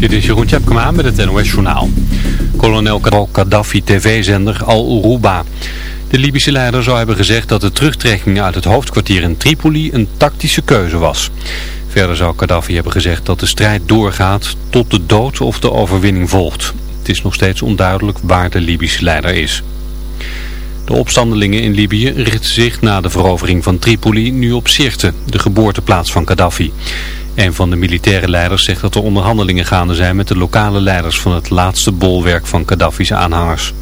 Dit is Jeroen Tjepkema met het NOS Journaal. Kolonel Gaddafi-tv-zender Al Uruba. De Libische leider zou hebben gezegd dat de terugtrekking uit het hoofdkwartier in Tripoli een tactische keuze was. Verder zou Gaddafi hebben gezegd dat de strijd doorgaat tot de dood of de overwinning volgt. Het is nog steeds onduidelijk waar de Libische leider is. De opstandelingen in Libië richten zich na de verovering van Tripoli nu op Sirte, de geboorteplaats van Gaddafi. Een van de militaire leiders zegt dat er onderhandelingen gaande zijn met de lokale leiders van het laatste bolwerk van Gaddafi's aanhangers.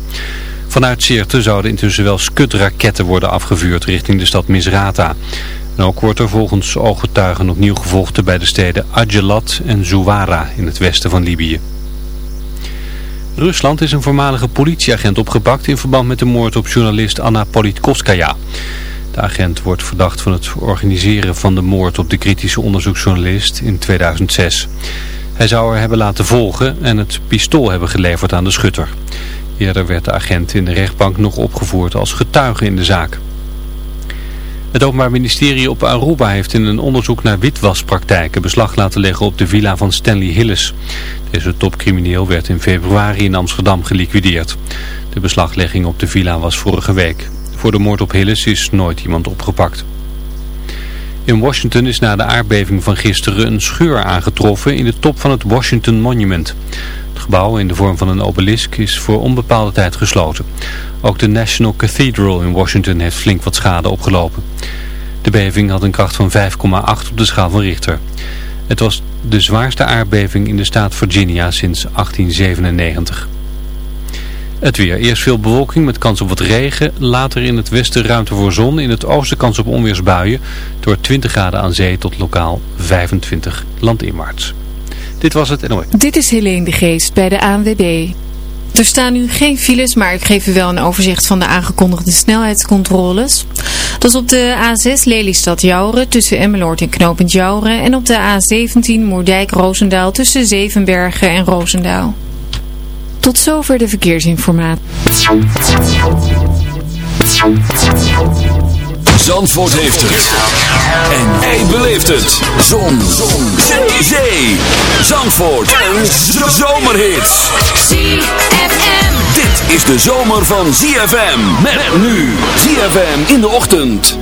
Vanuit Sirte zouden intussen wel skutraketten worden afgevuurd richting de stad Misrata. En ook wordt er volgens ooggetuigen opnieuw gevochten bij de steden Ajelat en Zouara in het westen van Libië. Rusland is een voormalige politieagent opgepakt in verband met de moord op journalist Anna Politkovskaya. De agent wordt verdacht van het organiseren van de moord op de kritische onderzoeksjournalist in 2006. Hij zou haar hebben laten volgen en het pistool hebben geleverd aan de schutter. Eerder werd de agent in de rechtbank nog opgevoerd als getuige in de zaak. Het Openbaar Ministerie op Aruba heeft in een onderzoek naar witwaspraktijken beslag laten leggen op de villa van Stanley Hillis. Deze topcrimineel werd in februari in Amsterdam geliquideerd. De beslaglegging op de villa was vorige week. Voor de moord op Hillis is nooit iemand opgepakt. In Washington is na de aardbeving van gisteren een scheur aangetroffen in de top van het Washington Monument. Het gebouw in de vorm van een obelisk is voor onbepaalde tijd gesloten. Ook de National Cathedral in Washington heeft flink wat schade opgelopen. De beving had een kracht van 5,8 op de schaal van Richter. Het was de zwaarste aardbeving in de staat Virginia sinds 1897. Het weer. Eerst veel bewolking met kans op wat regen. Later in het westen ruimte voor zon. In het oosten kans op onweersbuien. Door 20 graden aan zee tot lokaal 25 landinwaarts. Dit was het NOE. Dit is Helene de Geest bij de ANWB. Er staan nu geen files, maar ik geef u wel een overzicht van de aangekondigde snelheidscontroles. Dat is op de A6 Lelystad-Jouren tussen Emmeloord en Knopend Jouren. En op de A17 Moerdijk-Roosendaal tussen Zevenbergen en Roosendaal. Tot zover de verkeersinformatie. Zandvoort heeft het. En jij beleeft het. Zon. Zon. Zee. Zee. Zandvoort. En zomerhits. ZFM. Dit is de zomer van ZFM. Met nu. ZFM in de ochtend.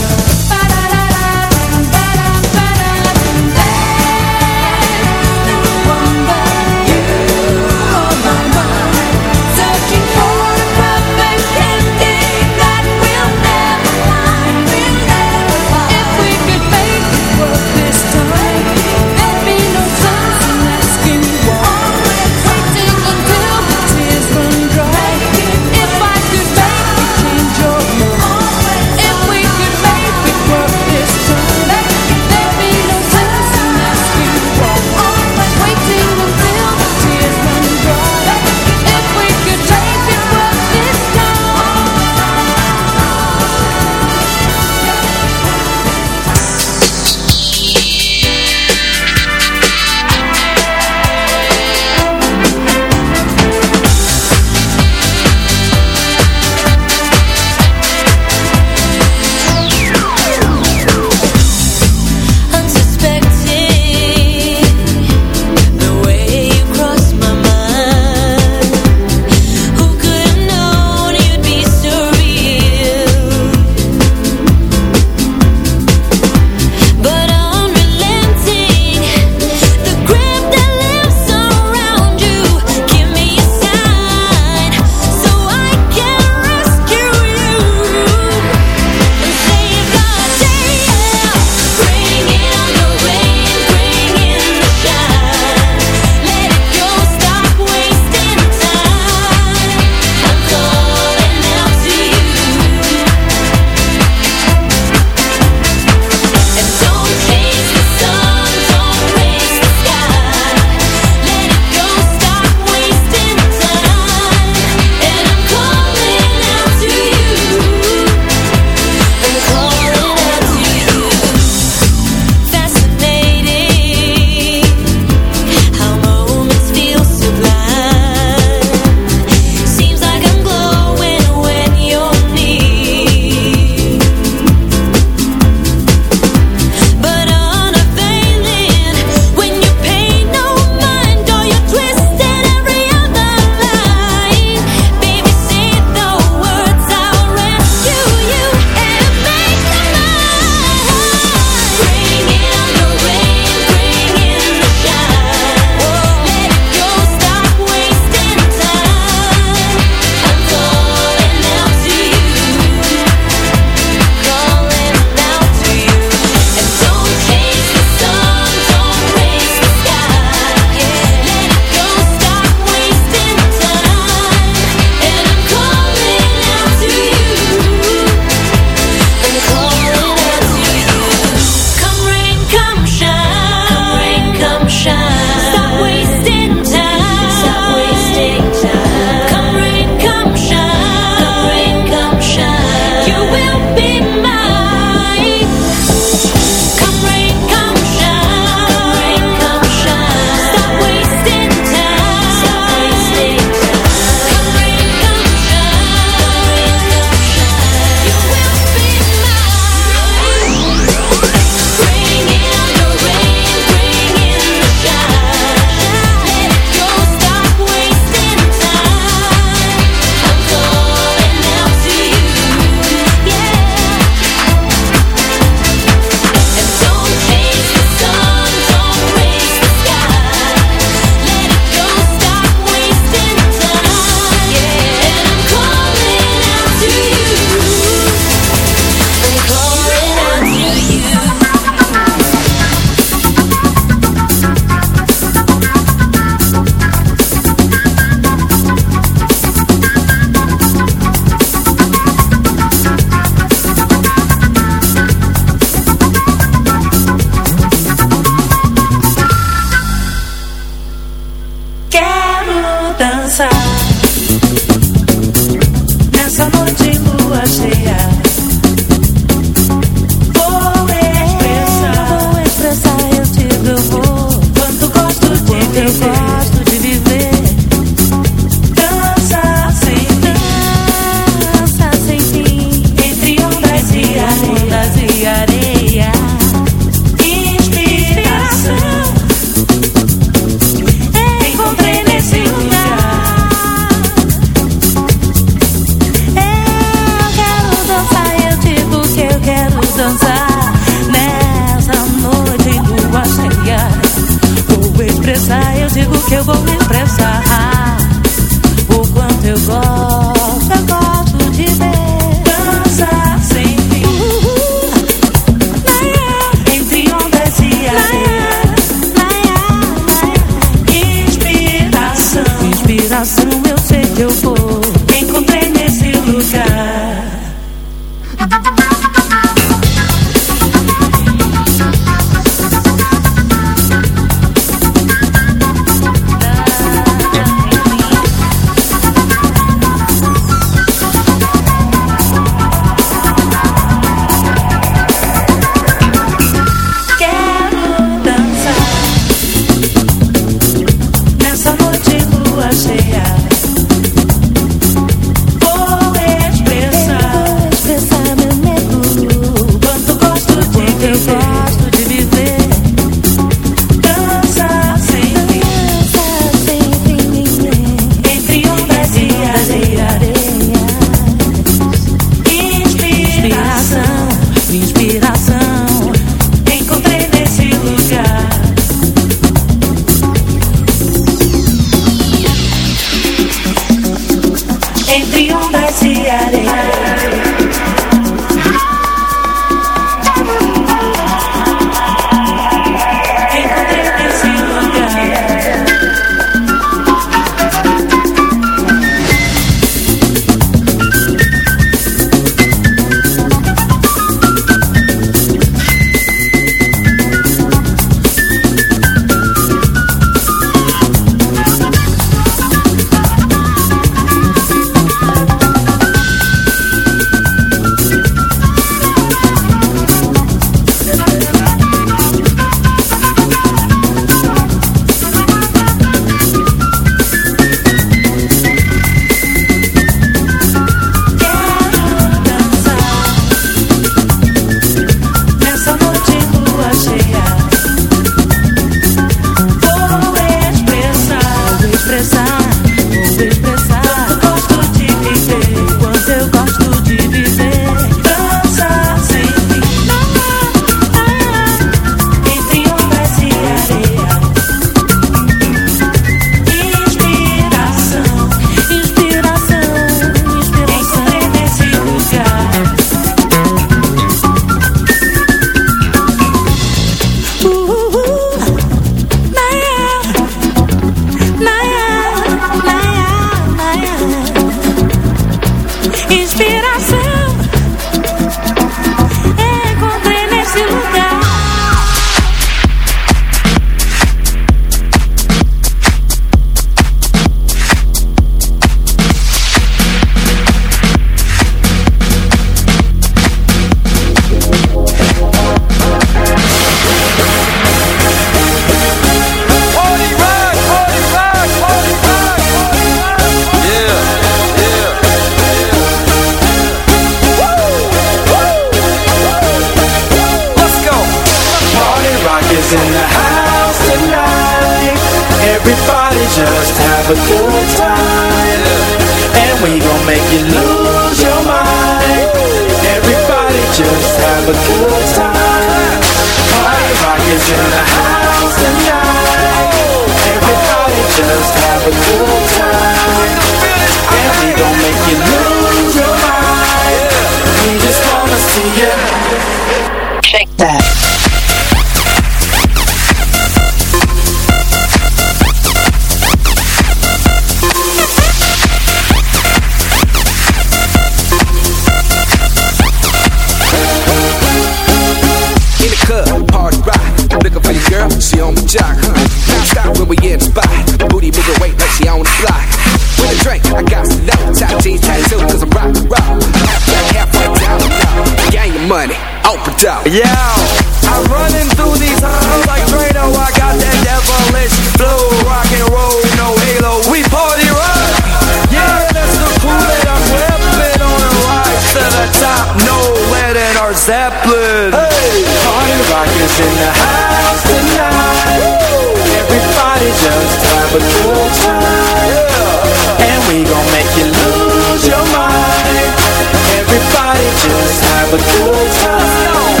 a good time.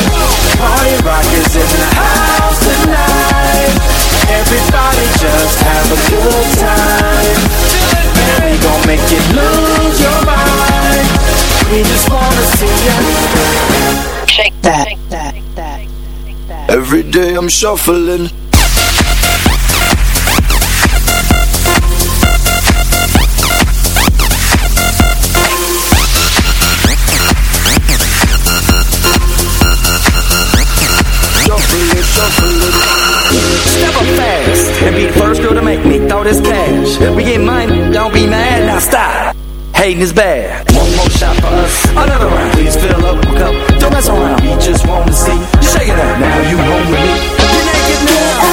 Party rockers in the house tonight. Everybody just have a good time. Man, we gon' make you lose your mind. We just wanna see ya. shake that. Every day I'm shuffling and be the first girl to make me throw this cash. We get money, don't be mad, now stop. Hating is bad. One more shot for us, another round. Please fill up a cup, don't mess around. We just wanna see you shake it up. Now you home with me. Get naked now.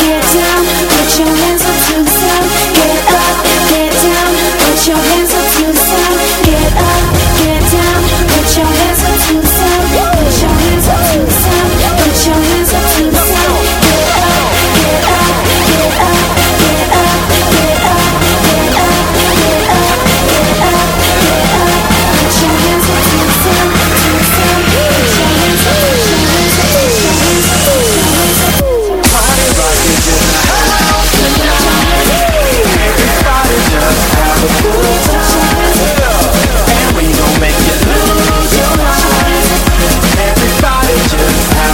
Get down, put your hands up to the sun. Get up, get down, put your hands up to the sun. Get up,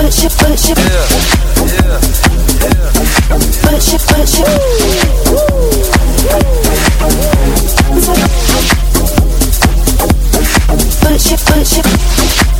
punch it, punch. Yeah, yeah, yeah. Punch punch. Punch punch.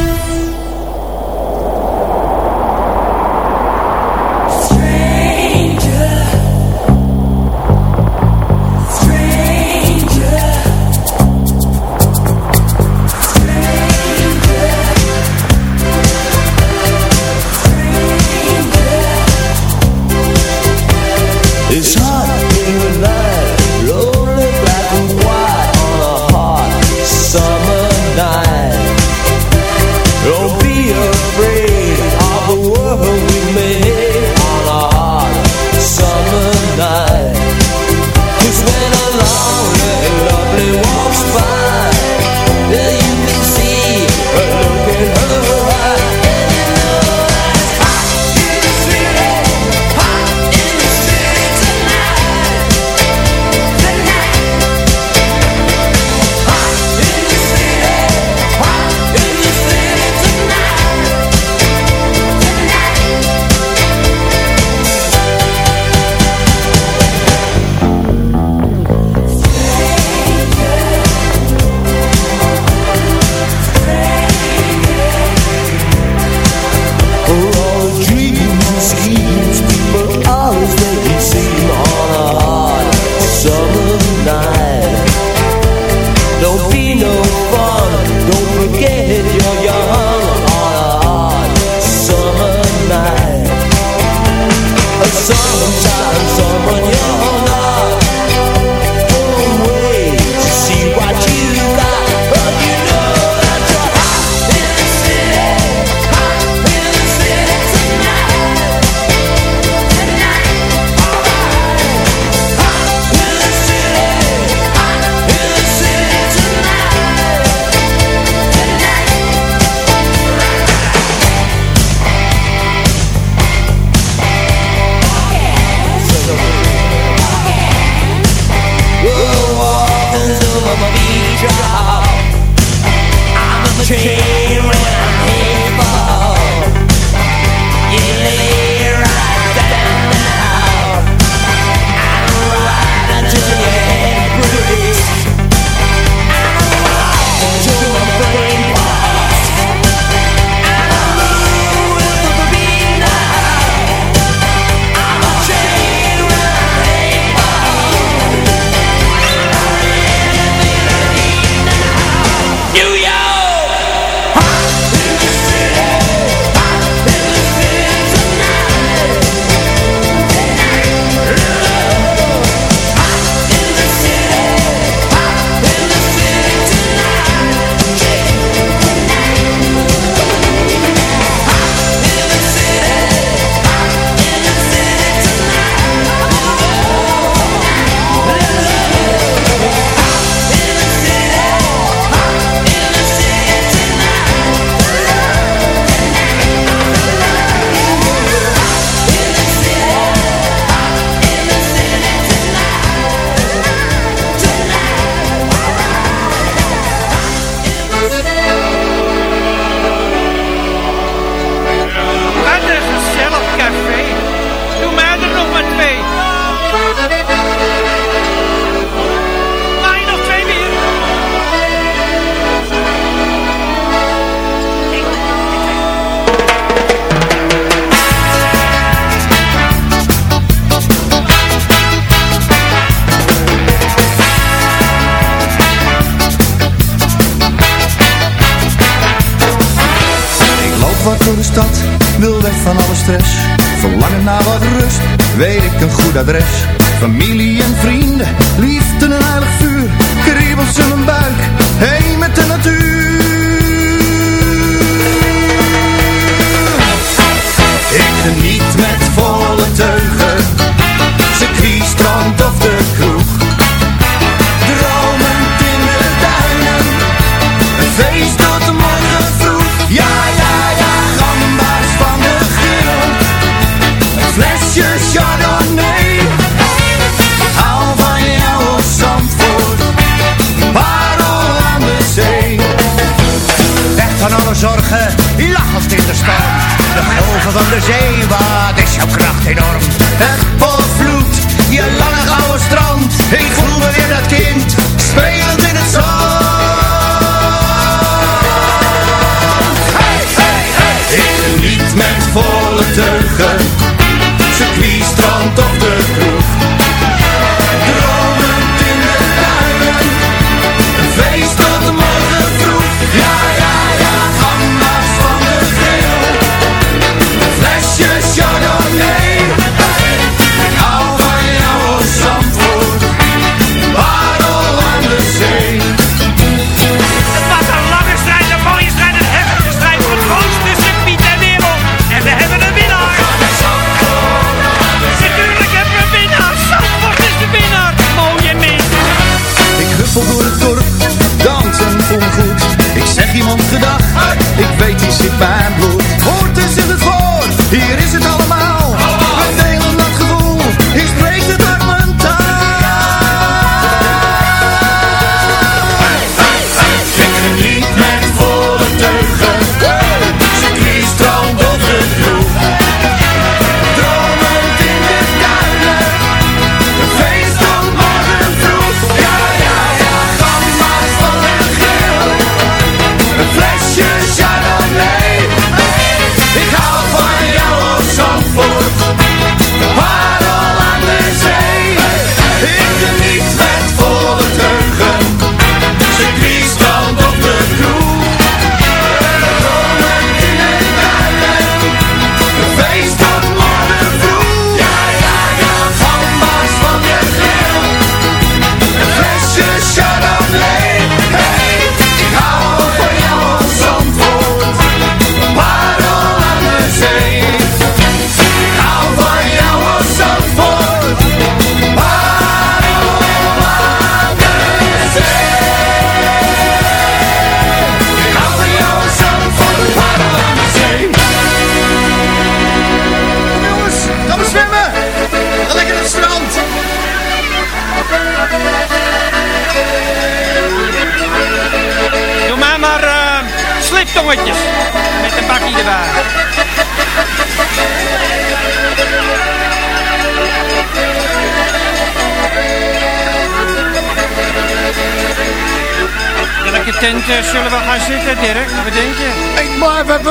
Eh, zullen we gaan zitten, direct. Wat denk je? Ik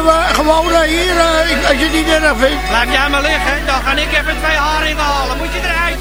we gewoon eh, hier, eh, als je niet erg vindt. Laat jij maar liggen, dan ga ik even twee haringen halen. Moet je eruit,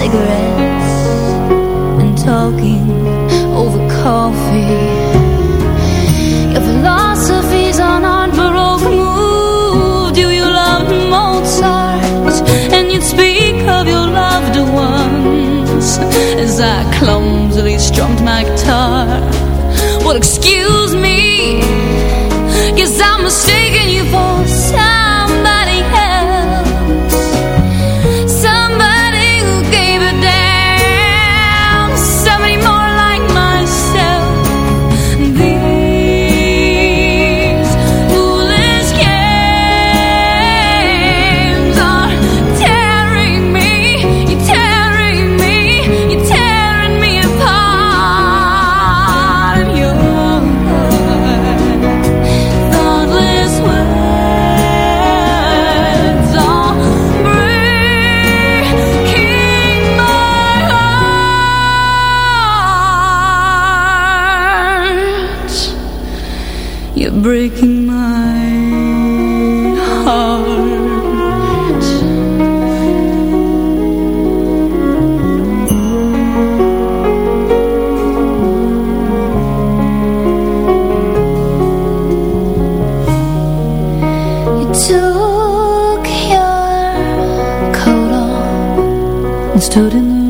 cigarettes and talking. took your coat off and stood in the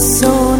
So.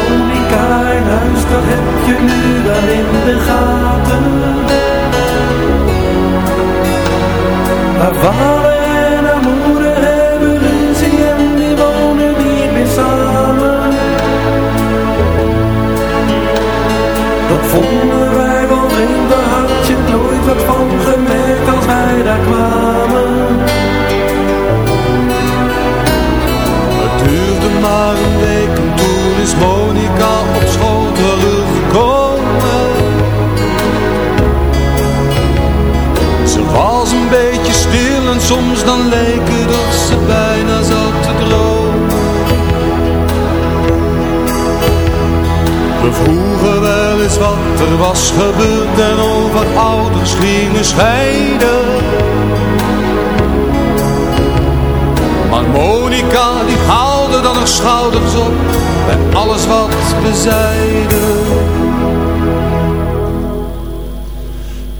in huis, dat heb je nu wel in de gaten. Haar vader en haar moeder hebben ruzie en die wonen niet meer samen. Dat vonden wij wel vreemd, daar had je nooit wat van gemerkt als wij daar kwamen. Het duurde maar een week en toen is Monica soms dan het of ze bijna zat te dromen. We vroegen wel eens wat er was gebeurd en over ouders gingen scheiden. Maar Monica die haalde dan haar schouders op bij alles wat we zeiden.